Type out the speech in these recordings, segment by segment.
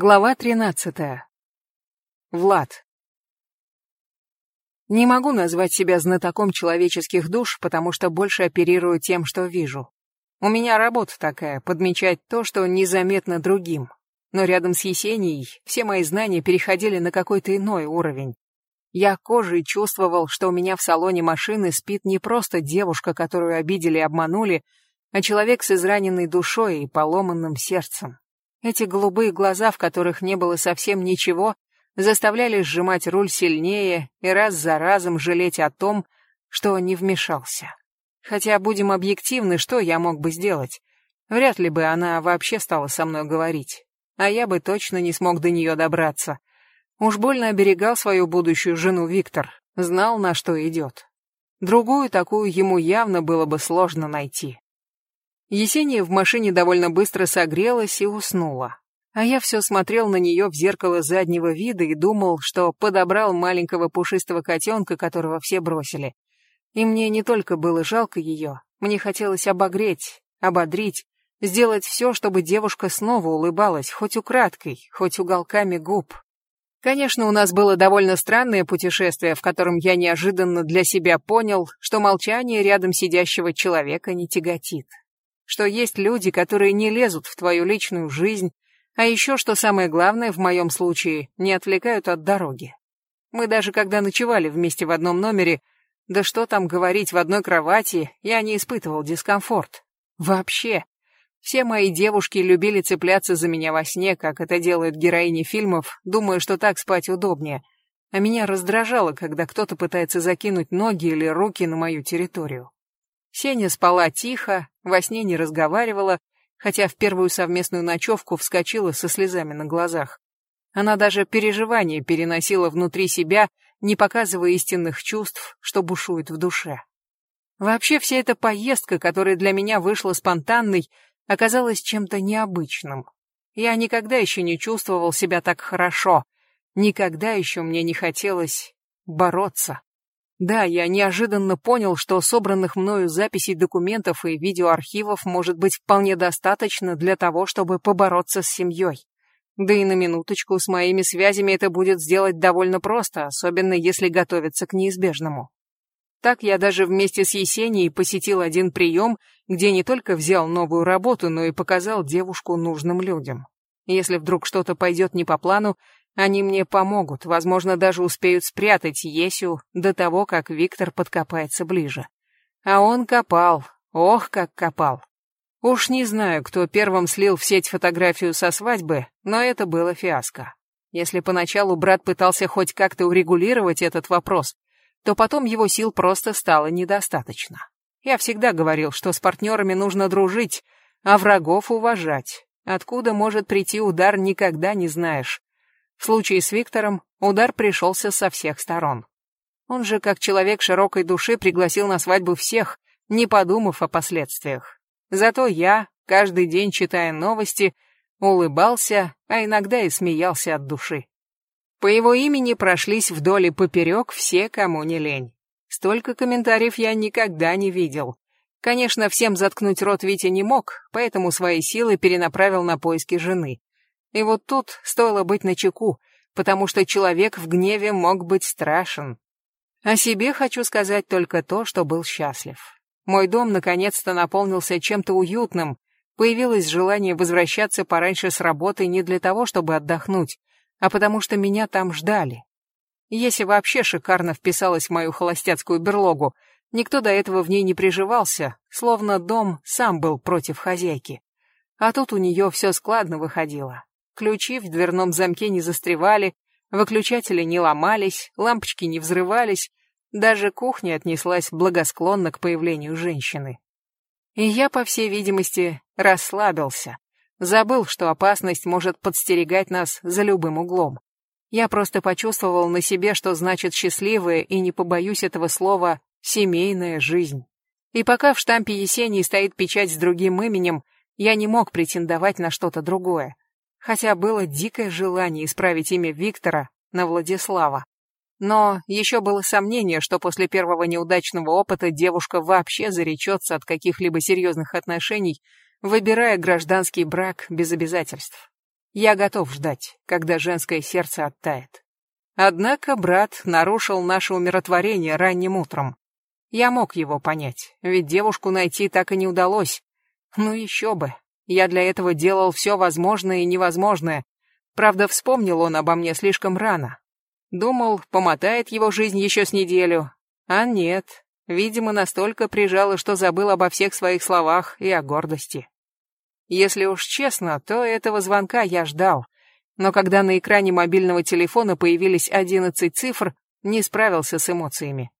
Глава 13. Влад. Не могу назвать себя знатоком человеческих душ, потому что больше оперирую тем, что вижу. У меня работа такая — подмечать то, что незаметно другим. Но рядом с Есенией все мои знания переходили на какой-то иной уровень. Я кожей чувствовал, что у меня в салоне машины спит не просто девушка, которую обидели и обманули, а человек с израненной душой и поломанным сердцем. Эти голубые глаза, в которых не было совсем ничего, заставляли сжимать руль сильнее и раз за разом жалеть о том, что не вмешался. Хотя, будем объективны, что я мог бы сделать? Вряд ли бы она вообще стала со мной говорить. А я бы точно не смог до нее добраться. Уж больно оберегал свою будущую жену Виктор, знал, на что идет. Другую такую ему явно было бы сложно найти. Есения в машине довольно быстро согрелась и уснула. А я все смотрел на нее в зеркало заднего вида и думал, что подобрал маленького пушистого котенка, которого все бросили. И мне не только было жалко ее, мне хотелось обогреть, ободрить, сделать все, чтобы девушка снова улыбалась, хоть украдкой, хоть уголками губ. Конечно, у нас было довольно странное путешествие, в котором я неожиданно для себя понял, что молчание рядом сидящего человека не тяготит что есть люди, которые не лезут в твою личную жизнь, а еще, что самое главное в моем случае, не отвлекают от дороги. Мы даже когда ночевали вместе в одном номере, да что там говорить, в одной кровати, я не испытывал дискомфорт. Вообще. Все мои девушки любили цепляться за меня во сне, как это делают героини фильмов, думая, что так спать удобнее. А меня раздражало, когда кто-то пытается закинуть ноги или руки на мою территорию. Сеня спала тихо, во сне не разговаривала, хотя в первую совместную ночевку вскочила со слезами на глазах. Она даже переживания переносила внутри себя, не показывая истинных чувств, что бушует в душе. Вообще вся эта поездка, которая для меня вышла спонтанной, оказалась чем-то необычным. Я никогда еще не чувствовал себя так хорошо, никогда еще мне не хотелось бороться. Да, я неожиданно понял, что собранных мною записей документов и видеоархивов может быть вполне достаточно для того, чтобы побороться с семьей. Да и на минуточку с моими связями это будет сделать довольно просто, особенно если готовиться к неизбежному. Так я даже вместе с Есенией посетил один прием, где не только взял новую работу, но и показал девушку нужным людям. Если вдруг что-то пойдет не по плану, они мне помогут, возможно, даже успеют спрятать Есю до того, как Виктор подкопается ближе. А он копал, ох, как копал. Уж не знаю, кто первым слил в сеть фотографию со свадьбы, но это было фиаско. Если поначалу брат пытался хоть как-то урегулировать этот вопрос, то потом его сил просто стало недостаточно. Я всегда говорил, что с партнерами нужно дружить, а врагов уважать. Откуда может прийти удар, никогда не знаешь. В случае с Виктором удар пришелся со всех сторон. Он же, как человек широкой души, пригласил на свадьбу всех, не подумав о последствиях. Зато я, каждый день читая новости, улыбался, а иногда и смеялся от души. По его имени прошлись вдоль и поперек все, кому не лень. Столько комментариев я никогда не видел. Конечно, всем заткнуть рот Витя не мог, поэтому свои силы перенаправил на поиски жены. И вот тут стоило быть начеку, потому что человек в гневе мог быть страшен. О себе хочу сказать только то, что был счастлив. Мой дом наконец-то наполнился чем-то уютным, появилось желание возвращаться пораньше с работы не для того, чтобы отдохнуть, а потому что меня там ждали. Если вообще шикарно вписалась в мою холостяцкую берлогу, никто до этого в ней не приживался, словно дом сам был против хозяйки. А тут у нее все складно выходило. Ключи в дверном замке не застревали, выключатели не ломались, лампочки не взрывались, даже кухня отнеслась благосклонно к появлению женщины. И я, по всей видимости, расслабился, забыл, что опасность может подстерегать нас за любым углом. Я просто почувствовал на себе, что значит счастливая, и не побоюсь этого слова, семейная жизнь. И пока в штампе Есении стоит печать с другим именем, я не мог претендовать на что-то другое хотя было дикое желание исправить имя Виктора на Владислава. Но еще было сомнение, что после первого неудачного опыта девушка вообще заречется от каких-либо серьезных отношений, выбирая гражданский брак без обязательств. Я готов ждать, когда женское сердце оттает. Однако брат нарушил наше умиротворение ранним утром. Я мог его понять, ведь девушку найти так и не удалось. Ну еще бы. Я для этого делал все возможное и невозможное. Правда, вспомнил он обо мне слишком рано. Думал, помотает его жизнь еще с неделю. А нет, видимо, настолько прижало, что забыл обо всех своих словах и о гордости. Если уж честно, то этого звонка я ждал. Но когда на экране мобильного телефона появились одиннадцать цифр, не справился с эмоциями.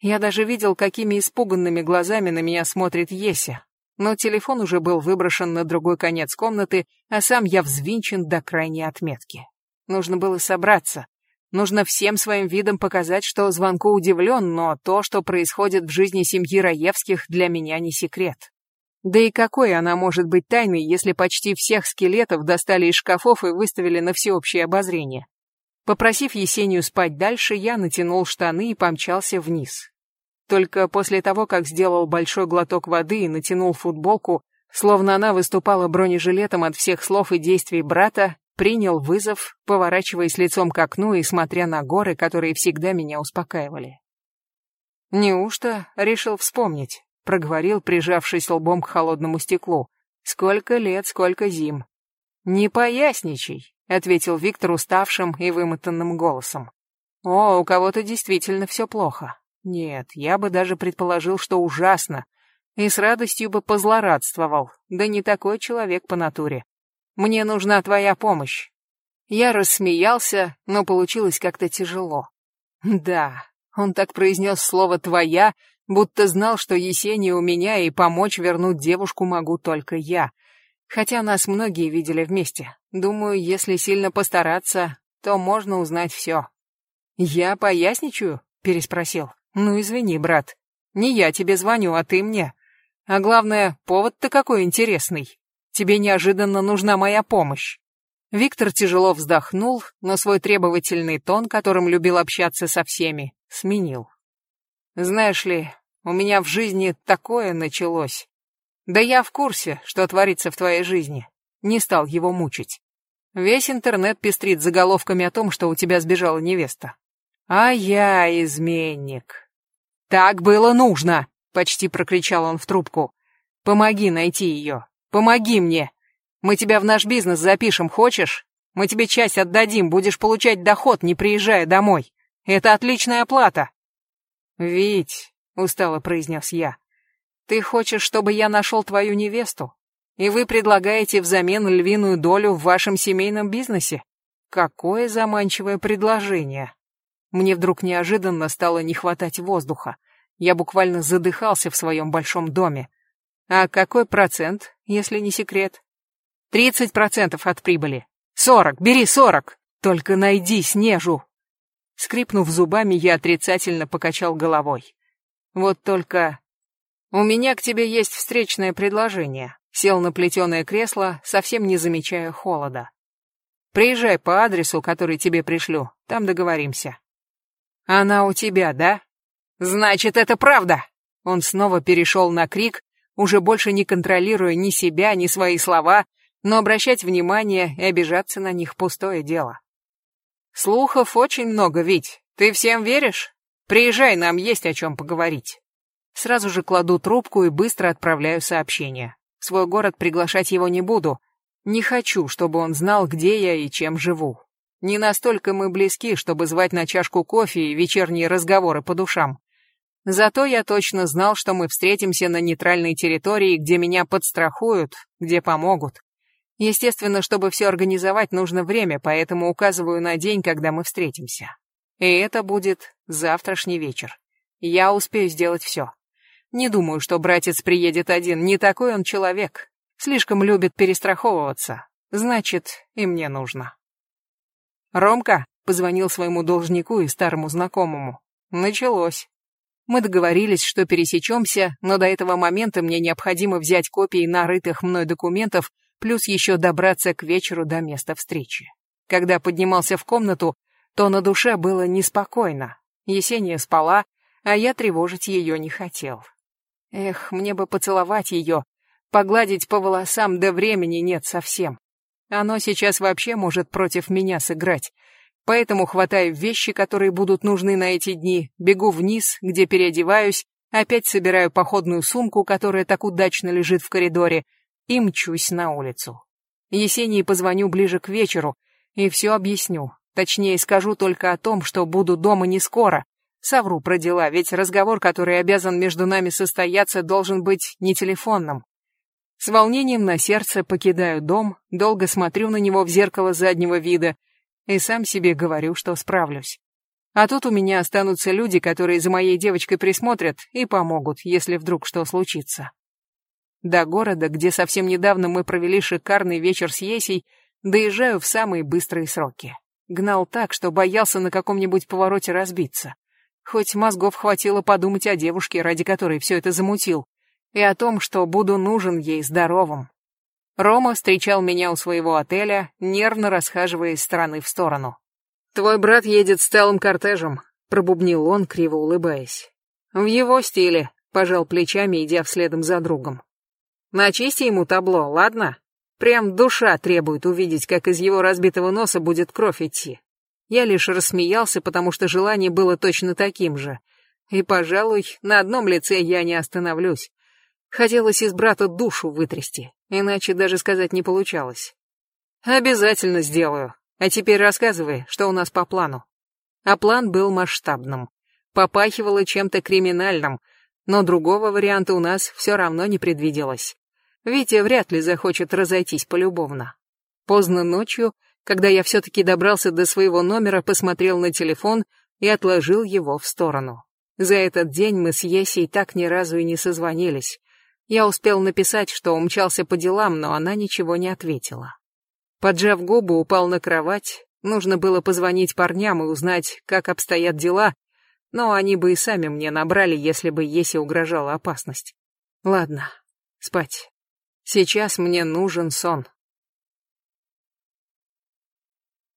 Я даже видел, какими испуганными глазами на меня смотрит Еся. Но телефон уже был выброшен на другой конец комнаты, а сам я взвинчен до крайней отметки. Нужно было собраться. Нужно всем своим видом показать, что звонку удивлен, но то, что происходит в жизни семьи Раевских, для меня не секрет. Да и какой она может быть тайной, если почти всех скелетов достали из шкафов и выставили на всеобщее обозрение? Попросив Есению спать дальше, я натянул штаны и помчался вниз. Только после того, как сделал большой глоток воды и натянул футболку, словно она выступала бронежилетом от всех слов и действий брата, принял вызов, поворачиваясь лицом к окну и смотря на горы, которые всегда меня успокаивали. Неужто решил вспомнить? проговорил, прижавшись лбом к холодному стеклу. Сколько лет, сколько зим. Не поясничай, ответил Виктор уставшим и вымотанным голосом. О, у кого-то действительно все плохо. Нет, я бы даже предположил, что ужасно, и с радостью бы позлорадствовал. Да не такой человек по натуре. Мне нужна твоя помощь. Я рассмеялся, но получилось как-то тяжело. Да, он так произнес слово «твоя», будто знал, что Есения у меня и помочь вернуть девушку могу только я — Хотя нас многие видели вместе. Думаю, если сильно постараться, то можно узнать все. «Я поясничаю?» — переспросил. «Ну, извини, брат. Не я тебе звоню, а ты мне. А главное, повод-то какой интересный. Тебе неожиданно нужна моя помощь». Виктор тяжело вздохнул, но свой требовательный тон, которым любил общаться со всеми, сменил. «Знаешь ли, у меня в жизни такое началось. Да я в курсе, что творится в твоей жизни. Не стал его мучить. Весь интернет пестрит заголовками о том, что у тебя сбежала невеста. А я изменник. Так было нужно, почти прокричал он в трубку. Помоги найти ее. Помоги мне. Мы тебя в наш бизнес запишем, хочешь? Мы тебе часть отдадим, будешь получать доход, не приезжая домой. Это отличная оплата. Вить, устало произнес я. Ты хочешь, чтобы я нашел твою невесту? И вы предлагаете взамен львиную долю в вашем семейном бизнесе? Какое заманчивое предложение. Мне вдруг неожиданно стало не хватать воздуха. Я буквально задыхался в своем большом доме. А какой процент, если не секрет? Тридцать процентов от прибыли. Сорок, бери сорок. Только найди Снежу. Скрипнув зубами, я отрицательно покачал головой. Вот только «У меня к тебе есть встречное предложение», — сел на плетеное кресло, совсем не замечая холода. «Приезжай по адресу, который тебе пришлю, там договоримся». «Она у тебя, да?» «Значит, это правда!» Он снова перешел на крик, уже больше не контролируя ни себя, ни свои слова, но обращать внимание и обижаться на них пустое дело. «Слухов очень много, ведь. Ты всем веришь? Приезжай, нам есть о чем поговорить». Сразу же кладу трубку и быстро отправляю сообщение. В свой город приглашать его не буду. Не хочу, чтобы он знал, где я и чем живу. Не настолько мы близки, чтобы звать на чашку кофе и вечерние разговоры по душам. Зато я точно знал, что мы встретимся на нейтральной территории, где меня подстрахуют, где помогут. Естественно, чтобы все организовать, нужно время, поэтому указываю на день, когда мы встретимся. И это будет завтрашний вечер. Я успею сделать все. Не думаю, что братец приедет один, не такой он человек. Слишком любит перестраховываться. Значит, и мне нужно. Ромка позвонил своему должнику и старому знакомому. Началось. Мы договорились, что пересечемся, но до этого момента мне необходимо взять копии нарытых мной документов, плюс еще добраться к вечеру до места встречи. Когда поднимался в комнату, то на душе было неспокойно. Есения спала, а я тревожить ее не хотел. Эх, мне бы поцеловать ее, погладить по волосам, да времени нет совсем. Оно сейчас вообще может против меня сыграть. Поэтому хватаю вещи, которые будут нужны на эти дни, бегу вниз, где переодеваюсь, опять собираю походную сумку, которая так удачно лежит в коридоре, и мчусь на улицу. Есении позвоню ближе к вечеру и все объясню. Точнее, скажу только о том, что буду дома не скоро. Совру про дела, ведь разговор, который обязан между нами состояться, должен быть не телефонным. С волнением на сердце покидаю дом, долго смотрю на него в зеркало заднего вида и сам себе говорю, что справлюсь. А тут у меня останутся люди, которые за моей девочкой присмотрят и помогут, если вдруг что случится. До города, где совсем недавно мы провели шикарный вечер с Есей, доезжаю в самые быстрые сроки. Гнал так, что боялся на каком-нибудь повороте разбиться. Хоть мозгов хватило подумать о девушке, ради которой все это замутил, и о том, что буду нужен ей здоровым. Рома встречал меня у своего отеля, нервно расхаживая из стороны в сторону. «Твой брат едет с целым кортежем», — пробубнил он, криво улыбаясь. «В его стиле», — пожал плечами, идя вследом за другом. Начисти ему табло, ладно? Прям душа требует увидеть, как из его разбитого носа будет кровь идти. Я лишь рассмеялся, потому что желание было точно таким же. И, пожалуй, на одном лице я не остановлюсь. Хотелось из брата душу вытрясти, иначе даже сказать не получалось. Обязательно сделаю. А теперь рассказывай, что у нас по плану. А план был масштабным. Попахивало чем-то криминальным, но другого варианта у нас все равно не предвиделось. Витя вряд ли захочет разойтись полюбовно. Поздно ночью, когда я все-таки добрался до своего номера, посмотрел на телефон и отложил его в сторону. За этот день мы с Есей так ни разу и не созвонились. Я успел написать, что умчался по делам, но она ничего не ответила. Поджав губы, упал на кровать. Нужно было позвонить парням и узнать, как обстоят дела, но они бы и сами мне набрали, если бы Есе угрожала опасность. Ладно, спать. Сейчас мне нужен сон.